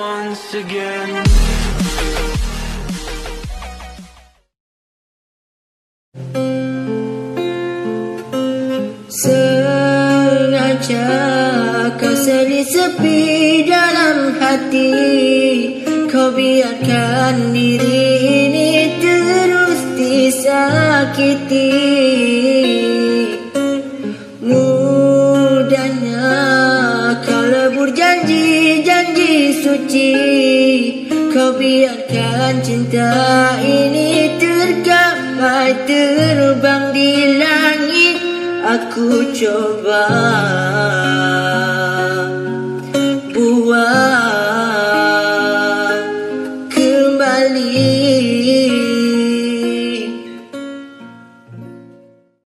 once again. Sengaja kau seli sepi dalam hati Kau biarkan diri ini terus disakiti Mudahnya kau lebur janji-janji suci. Kau biarkan cinta ini tergambar Terbang di langit. Aku coba Buat kembali.